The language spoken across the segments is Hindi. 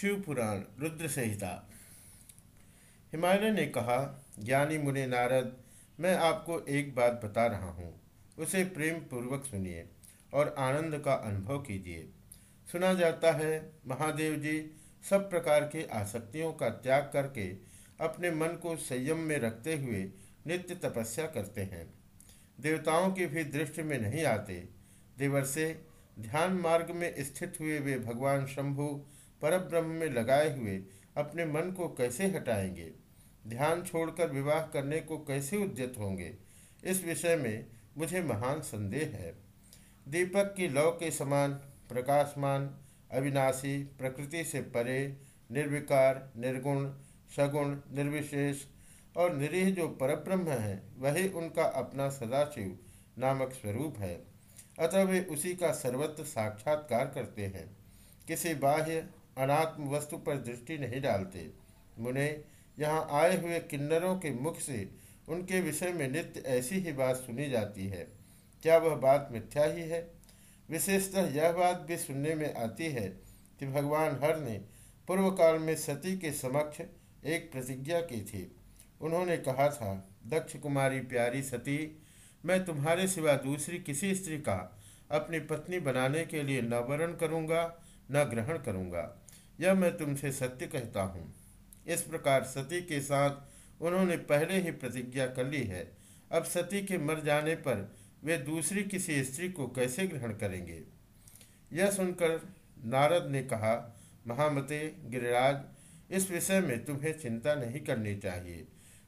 शिव पुराण रुद्र संहिता हिमालय ने कहा, ज्ञानी मुनि नारद, मैं आपको एक बात बता रहा हूँ। उसे प्रेम पूर्वक सुनिए और आनंद का अनुभव कीजिए। सुना जाता है, महादेव जी सब प्रकार की आसक्तियों का त्याग करके अपने मन को संयम में रखते हुए नित्य तपस्या करते हैं। देवताओं की भी दृष्टि में नहीं आते। देवर्षे, ध्यान मार्ग में स्थित हुए वे भगवान शंभु परब्रह्म में लगाए हुए अपने मन को कैसे हटाएँगे? ध्यान छोड़कर विवाह करने को कैसे उद्यत होंगे? इस विषय में मुझे महान संदेह है। दीपक की लौ के समान प्रकाशमान, अविनाशी, प्रकृति से परे, निर्विकार, निर्गुण, सगुण, निर्विशेष और निरीह जो परब्रह्म है, वही उनका अपना सदाशिव नामक स्वरूप है। अतः वे उसी का सर्वत्र साक्षात्कार करते हैं। किसी बाह्य अनात्म वस्तु पर दृष्टि नहीं डालते। मुने, यहाँ आए हुए किन्नरों के मुख से उनके विषय में नित्य ऐसी ही बात सुनी जाती है। क्या वह बात मिथ्या ही है? विशेषतः यह बात भी सुनने में आती है कि भगवान हर ने पूर्व काल में सती के समक्ष एक प्रतिज्ञा की थी। उन्होंने कहा था, दक्ष कुमारी प्यारी सती, मैं तुम्हारे सिवा दूसरी किसी स्त्री का अपनी पत्नी बनाने के लिए न वरण करूँगा, न ग्रहण करूँगा। यह मैं तुमसे सत्य कहता हूँ। इस प्रकार सती के साथ उन्होंने पहले ही प्रतिज्ञा कर ली है। अब सती के मर जाने पर वे दूसरी किसी स्त्री को कैसे ग्रहण करेंगे? यह सुनकर नारद ने कहा, महामते, गिरिराज, इस विषय में तुम्हें चिंता नहीं करनी चाहिए।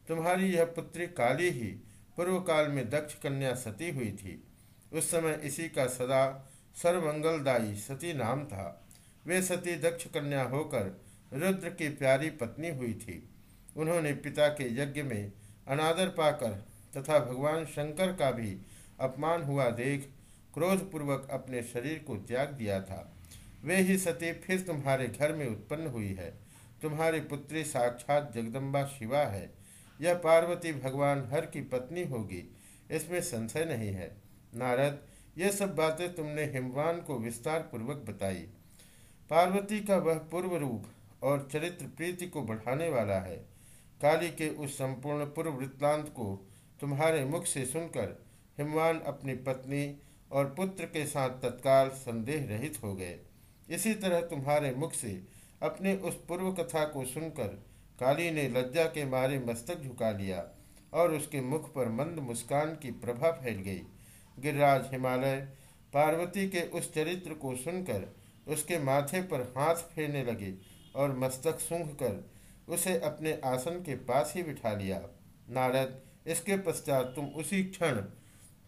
तुम्हारी यह पुत्री काली ही पूर्व काल में दक्ष कन्या सती हुई थी। उस समय इसी का सदा सर्वमंगलदायी सती नाम था। वे सती दक्ष कन्या होकर रुद्र की प्यारी पत्नी हुई थी। उन्होंने पिता के यज्ञ में अनादर पाकर तथा भगवान शंकर का भी अपमान हुआ देख क्रोधपूर्वक अपने शरीर को त्याग दिया था। वे ही सती फिर तुम्हारे घर में उत्पन्न हुई है। तुम्हारी पुत्री साक्षात जगदम्बा शिवा है। यह पार्वती भगवान हर की पत्नी होगी। इसमें संशय नहीं है। नारद, ये सब बातें तुमने हिमवान को विस्तार पूर्वक बताई। पार्वती का वह पूर्व रूप और चरित्र प्रीति को बढ़ाने वाला है। काली के उस संपूर्ण पूर्व वृत्तांत को तुम्हारे मुख से सुनकर हिमवान अपनी पत्नी और पुत्र के साथ तत्काल संदेह रहित हो गए। इसी तरह तुम्हारे मुख से अपने उस पूर्व कथा को सुनकर काली ने लज्जा के मारे मस्तक झुका लिया और उसके मुख पर मंद मुस्कान की प्रभा फैल गई। गिरिराज हिमालय, पार्वती के उस चरित्र को सुनकर उसके माथे पर हाथ फेरने लगे और मस्तक सूंघ कर उसे अपने आसन के पास ही बिठा लिया। नारद, इसके पश्चात तुम उसी क्षण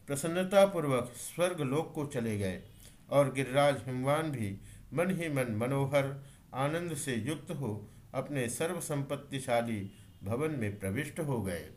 प्रसन्नतापूर्वक स्वर्ग लोक को चले गए और गिरिराज हिमवान भी मन ही मन मनोहर, आनंद से युक्त हो अपने सर्वसंपत्तिशाली भवन में प्रविष्ट हो गए।